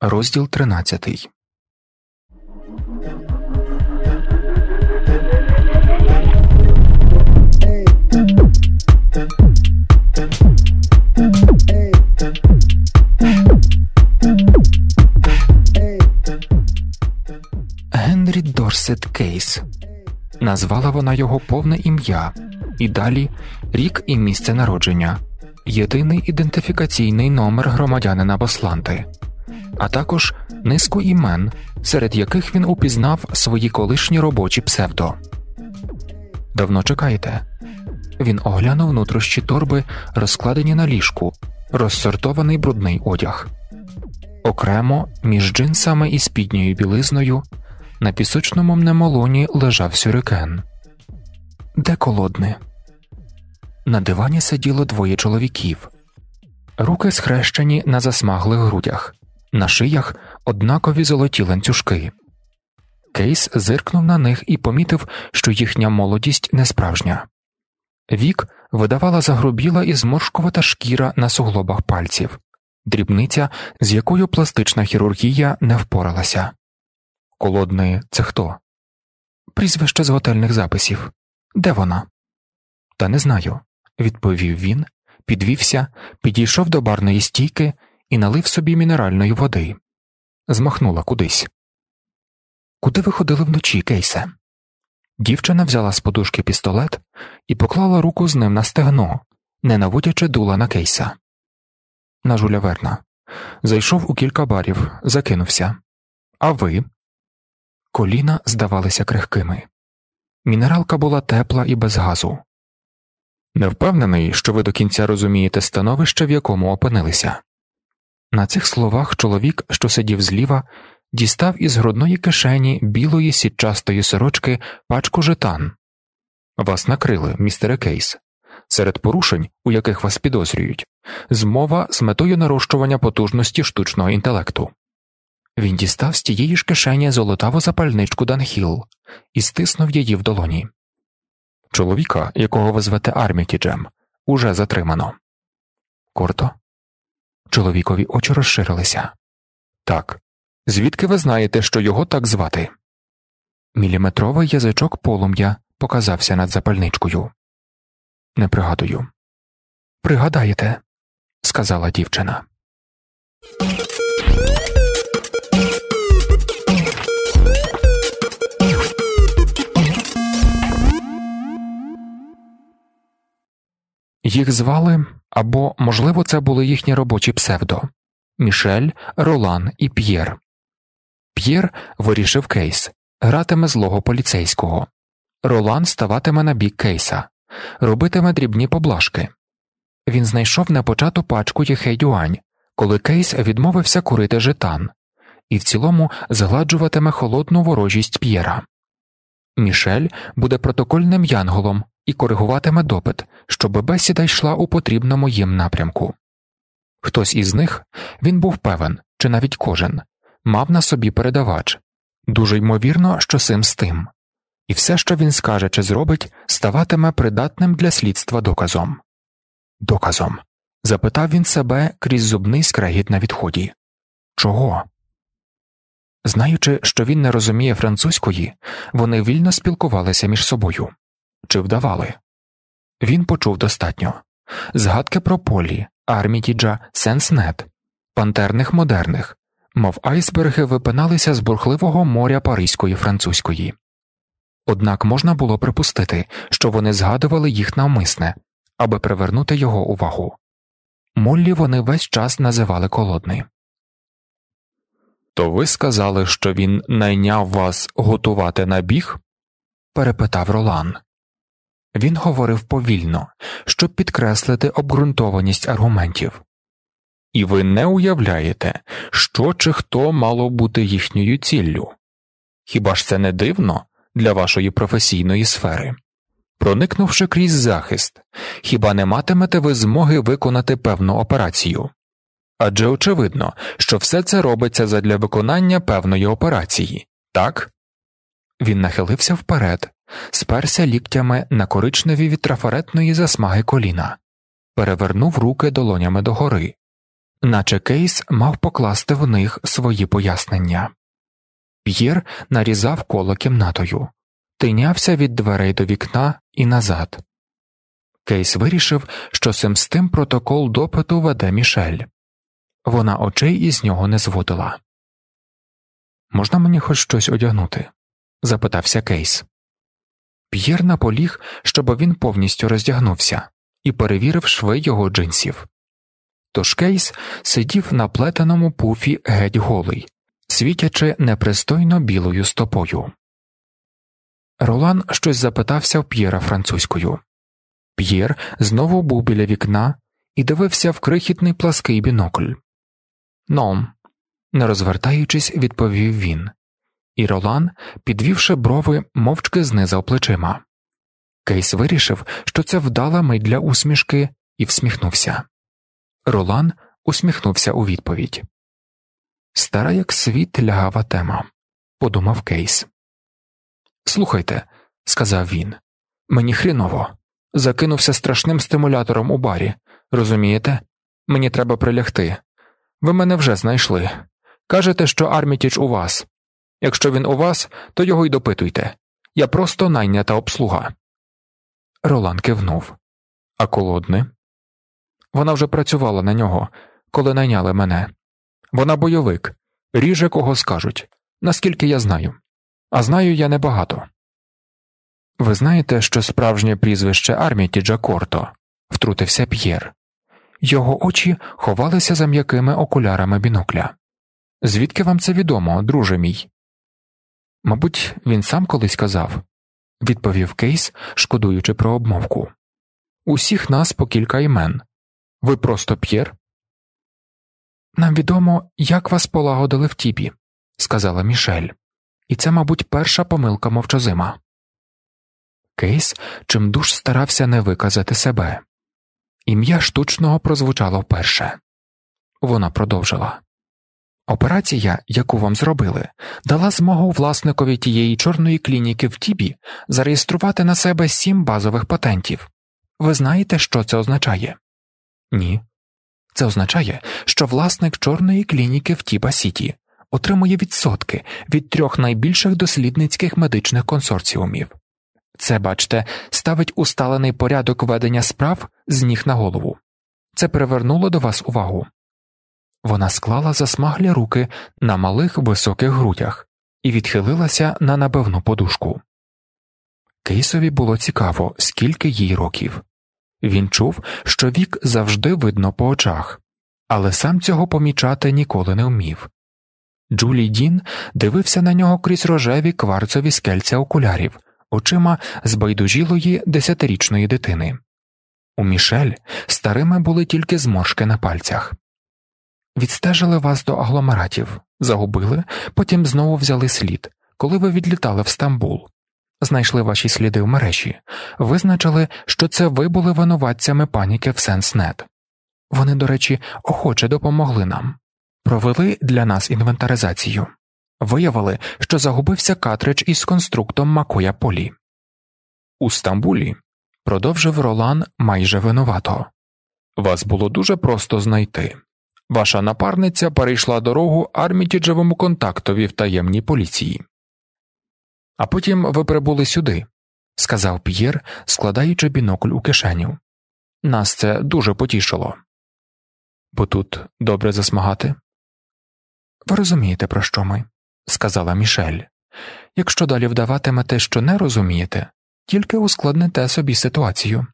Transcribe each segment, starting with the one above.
Розділ 13 Генрі Дорсет Кейс. Назвала вона його повне ім'я, і далі рік і місце народження, єдиний ідентифікаційний номер громадянина Босланти, а також низку імен, серед яких він упізнав свої колишні робочі псевдо. Давно чекаєте? Він оглянув внутрішні торби, розкладені на ліжку, розсортований брудний одяг. Окремо між джинсами і спідньою білизною на пісочному мнемолоні лежав сюрикен. Де колодне? На дивані сиділо двоє чоловіків, руки схрещені на засмаглих грудях, на шиях однакові золоті ланцюжки. Кейс зиркнув на них і помітив, що їхня молодість не справжня. Вік видавала загрубіла і зморшкувата шкіра на суглобах пальців, дрібниця, з якою пластична хірургія не впоралася. Колодний це хто? Прізвище з готельних записів. Де вона? Та не знаю, відповів він, підвівся, підійшов до барної стійки і налив собі мінеральної води. Змахнула кудись. Куди ви ходили вночі, Кейсе? Дівчина взяла з подушки пістолет і поклала руку з ним на стегно, не наводячи дула на кейса. На Жуля Верна. Зайшов у кілька барів, закинувся. А ви? Коліна здавалися крихкими. Мінералка була тепла і без газу. Не впевнений, що ви до кінця розумієте становище, в якому опинилися. На цих словах чоловік, що сидів зліва, дістав із грудної кишені білої сітчастої сорочки пачку жетан. Вас накрили, містере Кейс. Серед порушень, у яких вас підозрюють, змова з метою нарощування потужності штучного інтелекту. Він дістав з тієї ж кишені золотаву запальничку Данхіл і стиснув її в долоні. Чоловіка, якого ви звете Армітіджем, уже затримано. Корто. Чоловікові очі розширилися. Так. Звідки ви знаєте, що його так звати? Міліметровий язичок полум'я показався над запальничкою. Не пригадую. Пригадаєте, сказала дівчина. Їх звали або, можливо, це були їхні робочі псевдо Мішель, Ролан і П'єр. П'єр вирішив кейс, гратиме злого поліцейського. Ролан ставатиме на бік кейса, робитиме дрібні поблажки. Він знайшов на почату пачку Єхейдюань, коли кейс відмовився курити жетан, і в цілому згладжуватиме холодну ворожість П'єра. Мішель буде протокольним янголом і коригуватиме допит, щоб бесіда йшла у потрібному їм напрямку. Хтось із них він був певен, чи навіть кожен, мав на собі передавач дуже ймовірно, що сим з тим, і все, що він скаже чи зробить, ставатиме придатним для слідства доказом. Доказом. запитав він себе крізь зубний скрегіт на відході. Чого? Знаючи, що він не розуміє французької, вони вільно спілкувалися між собою чи вдавали. Він почув достатньо згадки про полі, армітіджа, сенснет, пантерних модерних, мов айсберги випиналися з бурхливого моря паризької французької. Однак можна було припустити, що вони згадували їх навмисне, аби привернути його увагу. Моллі вони весь час називали колодний. То ви сказали, що він найняв вас готувати набіг? перепитав Ролан. Він говорив повільно, щоб підкреслити обґрунтованість аргументів. І ви не уявляєте, що чи хто мало бути їхньою ціллю. Хіба ж це не дивно для вашої професійної сфери? Проникнувши крізь захист, хіба не матимете ви змоги виконати певну операцію? Адже очевидно, що все це робиться задля виконання певної операції, так? Він нахилився вперед, сперся ліктями на коричневі від трафаретної засмаги коліна, перевернув руки долонями догори, наче Кейс мав покласти в них свої пояснення. П'єр нарізав коло кімнатою, тинявся від дверей до вікна і назад. Кейс вирішив, що цим з тим протокол допиту веде Мішель. Вона очей із нього не зводила. Можна мені хоч щось одягнути? запитався Кейс. П'єр наполіг, щоб він повністю роздягнувся, і перевірив шви його джинсів. Тож Кейс сидів на плетеному пуфі геть голий, світячи непристойно білою стопою. Ролан щось запитався в П'єра французькою. П'єр знову був біля вікна і дивився в крихітний плаский бінокль. Ном, не розвертаючись, відповів він, і Ролан, підвівши брови, мовчки знизав плечима. Кейс вирішив, що це вдала мить для усмішки, і всміхнувся. Ролан усміхнувся у відповідь. Стара, як світ лягава тема, подумав Кейс. Слухайте, сказав він, мені хріново. Закинувся страшним стимулятором у барі. Розумієте? Мені треба прилягти. Ви мене вже знайшли. Кажете, що Армітіч у вас. Якщо він у вас, то його й допитуйте. Я просто найнята обслуга. Ролан кивнув. А колодни? Вона вже працювала на нього, коли найняли мене. Вона бойовик, ріже кого скажуть, наскільки я знаю. А знаю я небагато. Ви знаєте, що справжнє прізвище Армітіджа Корто, втрутився П'єр. Його очі ховалися за м'якими окулярами бінокля. Звідки вам це відомо, друже мій? Мабуть, він сам колись казав, відповів Кейс, шкодуючи про обмовку. Усіх нас по кілька імен. Ви просто П'єр? Нам відомо, як вас полагодили в тіпі, сказала Мішель, і це, мабуть, перша помилка мовчозима. Кейс чимдуж старався не виказати себе. Ім'я штучного прозвучало вперше. Вона продовжила Операція, яку вам зробили, дала змогу власникові тієї чорної клініки в Тібі зареєструвати на себе сім базових патентів. Ви знаєте, що це означає? Ні. Це означає, що власник чорної клініки в Тіба Сіті отримує відсотки від трьох найбільших дослідницьких медичних консорціумів. Це, бачте, ставить усталений порядок ведення справ з ніг на голову. Це привернуло до вас увагу. Вона склала засмаглі руки на малих високих грудях і відхилилася на набивну подушку. Кейсові було цікаво, скільки їй років. Він чув, що вік завжди видно по очах, але сам цього помічати ніколи не вмів. Джулі Дін дивився на нього крізь рожеві кварцові скельця окулярів, очима збайдужілої десятирічної дитини. У Мішель старими були тільки зморшки на пальцях. Відстежили вас до агломератів, загубили, потім знову взяли слід, коли ви відлітали в Стамбул. Знайшли ваші сліди в мережі, визначили, що це ви були винуватцями паніки в Сенснет. Вони, до речі, охоче допомогли нам, провели для нас інвентаризацію, виявили, що загубився катридж із конструктом Макоя Полі. У Стамбулі, продовжив Ролан майже винувато. Вас було дуже просто знайти. Ваша напарниця перейшла дорогу армітіджевому контактові в таємній поліції. А потім ви прибули сюди, сказав П'єр, складаючи бінокль у кишеню. Нас це дуже потішило. Бо тут добре засмагати. Ви розумієте, про що ми, сказала Мішель. Якщо далі вдаватимете, що не розумієте, тільки ускладните собі ситуацію.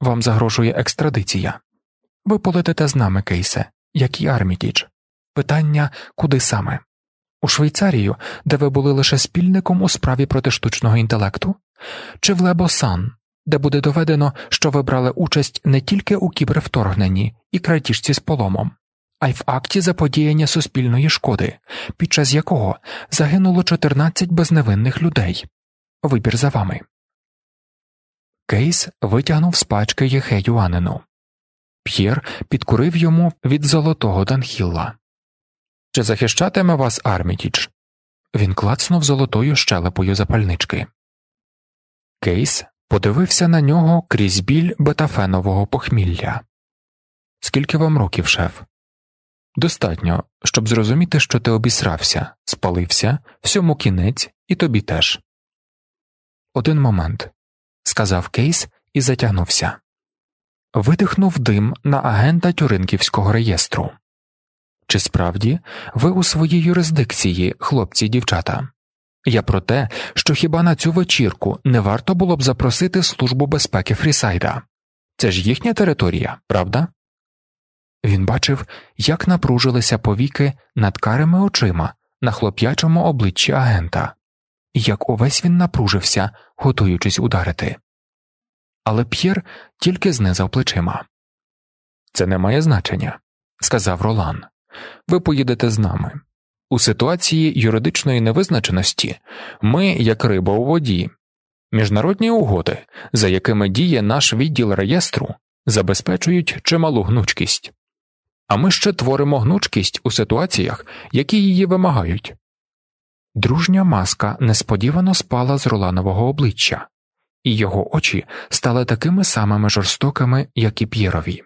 Вам загрожує екстрадиція. Ви полетите з нами, Кейсе, як і Армітіч. Питання куди саме? У Швейцарію, де ви були лише спільником у справі проти штучного інтелекту, чи в Лебосан, де буде доведено, що ви брали участь не тільки у кібервторгненні і крадіжці з поломом, а й в акті заподіяння суспільної шкоди, під час якого загинуло 14 безневинних людей. Вибір за вами. Кейс витягнув з пачки єхеюанину. П'єр підкурив йому від золотого Данхілла. Чи захищатиме вас Армітідж? Він клацнув золотою щелепою запальнички. Кейс подивився на нього крізь біль бетафенового похмілля. Скільки вам років, шеф? Достатньо, щоб зрозуміти, що ти обісрався, спалився, всьому кінець, і тобі теж. Один момент, сказав Кейс і затягнувся. Видихнув дим на агента Тюринківського реєстру. Чи справді ви у своїй юрисдикції, хлопці дівчата? Я про те, що хіба на цю вечірку не варто було б запросити Службу безпеки Фрісайда? Це ж їхня територія, правда? Він бачив, як напружилися повіки над карими очима на хлоп'ячому обличчі агента, і як увесь він напружився, готуючись ударити. Але П'єр тільки знизав плечима. Це не має значення, сказав Ролан. Ви поїдете з нами. У ситуації юридичної невизначеності ми, як риба у воді, міжнародні угоди, за якими діє наш відділ реєстру, забезпечують чималу гнучкість, а ми ще творимо гнучкість у ситуаціях, які її вимагають. Дружня маска несподівано спала з Роланового обличчя, і його очі стали такими самими жорстокими, як і П'єрові.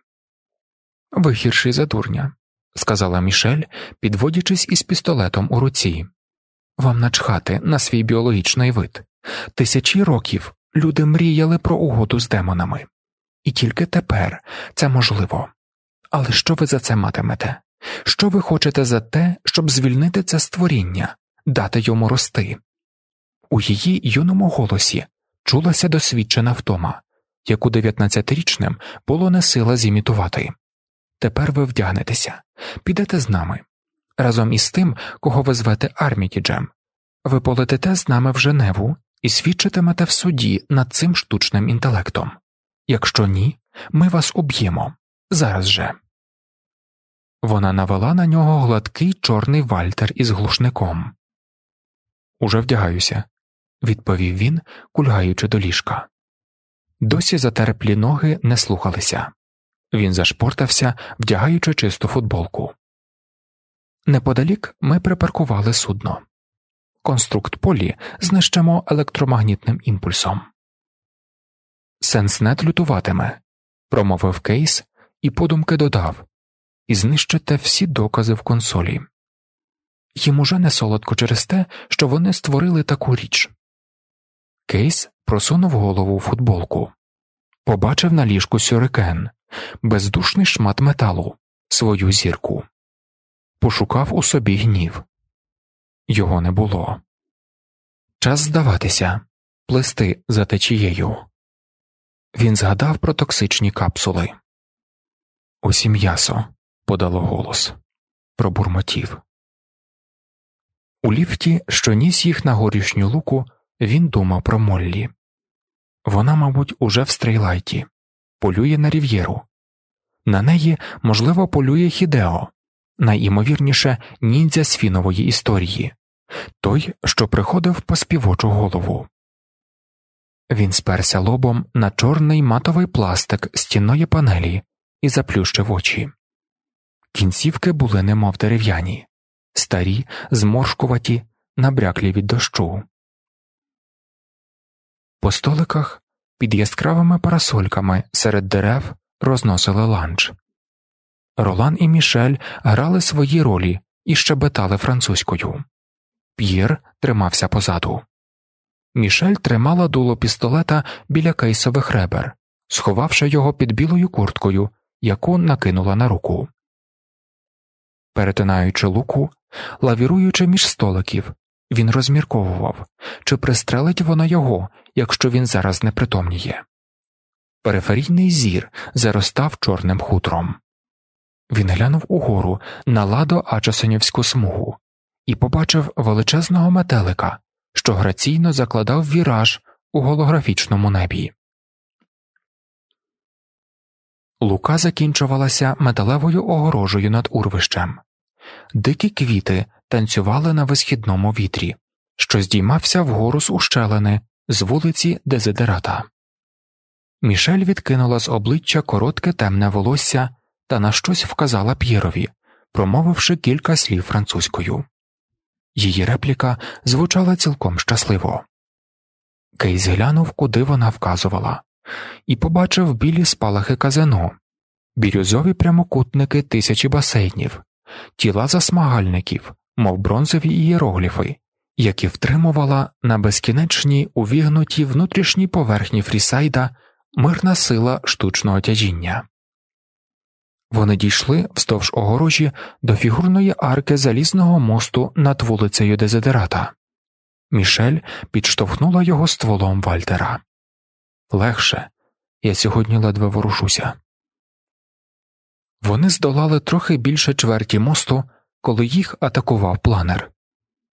Ви гірший за дурня, сказала Мішель, підводячись із пістолетом у руці. Вам начхати на свій біологічний вид. Тисячі років люди мріяли про угоду з демонами, і тільки тепер це можливо. Але що ви за це матимете? Що ви хочете за те, щоб звільнити це створіння, дати йому рости? У її юному голосі чулася досвідчена втома, яку дев'ятнадцятирічним було не сила зімітувати. Тепер ви вдягнетеся, підете з нами. Разом із тим, кого ви звете Армітіджем, ви полетите з нами в Женеву і свідчитимете в суді над цим штучним інтелектом. Якщо ні, ми вас уб'ємо зараз же. Вона навела на нього гладкий чорний вальтер із глушником. Уже вдягаюся, відповів він, кульгаючи до ліжка. Досі затерплі ноги не слухалися. Він зашпортався, вдягаючи чисту футболку. Неподалік ми припаркували судно. Конструкт полі знищимо електромагнітним імпульсом. Сенснет лютуватиме, промовив Кейс і подумки додав і знищите всі докази в консолі. Їм уже не солодко через те, що вони створили таку річ. Кейс просунув голову в футболку, побачив на ліжку сюрикен, бездушний шмат металу, свою зірку, пошукав у собі гнів. Його не було. Час здаватися, плисти за течією. Він згадав про токсичні капсули. Це м'ясо подало голос, пробурмотів. У ліфті, що ніс їх на горішню луку, він думав про Моллі. Вона, мабуть, уже в стрейлайті, полює на Рів'єру. На неї, можливо, полює Хідео, найімовірніше ніндзя з фінової історії, той, що приходив по співочу голову. Він сперся лобом на чорний матовий пластик стінної панелі і заплющив очі. Кінцівки були немов дерев'яні, старі, зморшкуваті, набряклі від дощу. По столиках під яскравими парасольками серед дерев розносили ланч. Ролан і Мішель грали свої ролі і щебетали французькою. П'єр тримався позаду. Мішель тримала дуло пістолета біля кейсових ребер, сховавши його під білою курткою, яку накинула на руку. Перетинаючи луку, лавіруючи між столиків, він розмірковував, чи пристрелить вона його, якщо він зараз не притомніє. Периферійний зір заростав чорним хутром. Він глянув угору на ладо Ачасонівську смугу і побачив величезного метелика, що граційно закладав віраж у голографічному небі. Лука закінчувалася металевою огорожею над урвищем. Дикі квіти танцювали на висхідному вітрі, що здіймався вгору з ущелини з вулиці Дезидерата. Мішель відкинула з обличчя коротке темне волосся та на щось вказала П'єрові, промовивши кілька слів французькою. Її репліка звучала цілком щасливо. Кейс глянув, куди вона вказувала, і побачив білі спалахи казино, бірюзові прямокутники тисячі басейнів, тіла засмагальників, мов бронзові ієрогліфи, які втримувала на безкінечній увігнутій внутрішній поверхні Фрісайда мирна сила штучного тяжіння. Вони дійшли вздовж огорожі до фігурної арки залізного мосту над вулицею Дезидерата. Мішель підштовхнула його стволом Вальтера. Легше, я сьогодні ледве ворушуся. Вони здолали трохи більше чверті мосту, коли їх атакував планер.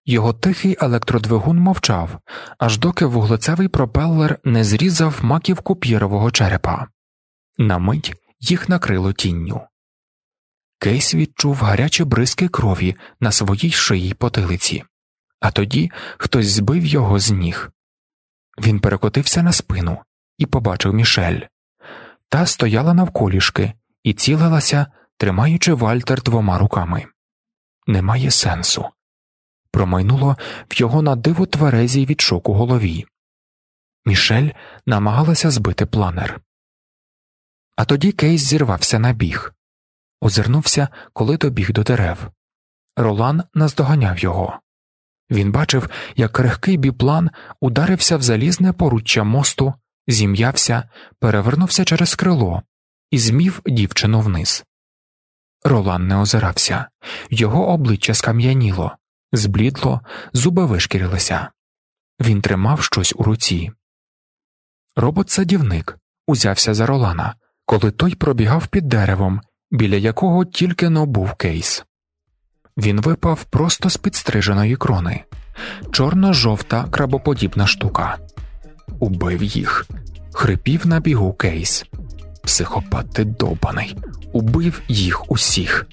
Його тихий електродвигун мовчав, аж доки вуглецевий пропелер не зрізав маківку п'єрового черепа. На мить їх накрило тінню. Кейс відчув гарячі бризки крові на своїй шиї потилиці, а тоді хтось збив його з ніг. Він перекотився на спину і побачив Мішель. Та стояла навколішки і цілилася, тримаючи Вальтер двома руками. Немає сенсу. Промайнуло в його на диво тверезій від шоку голові. Мішель намагалася збити планер. А тоді Кейс зірвався на біг озирнувся, коли добіг до дерев. Ролан наздоганяв його. Він бачив, як крихкий біплан ударився в залізне поруччя мосту, зім'явся, перевернувся через крило і змів дівчину вниз. Ролан не озирався, його обличчя скам'яніло, зблідло, зуби вишкірилися. Він тримав щось у руці. Робот садівник узявся за Ролана, коли той пробігав під деревом біля якого тільки но був кейс. Він випав просто з підстриженої крони, чорно жовта крабоподібна штука. Убив їх, хрипів на бігу кейс. Психопат добаний, убив їх усіх.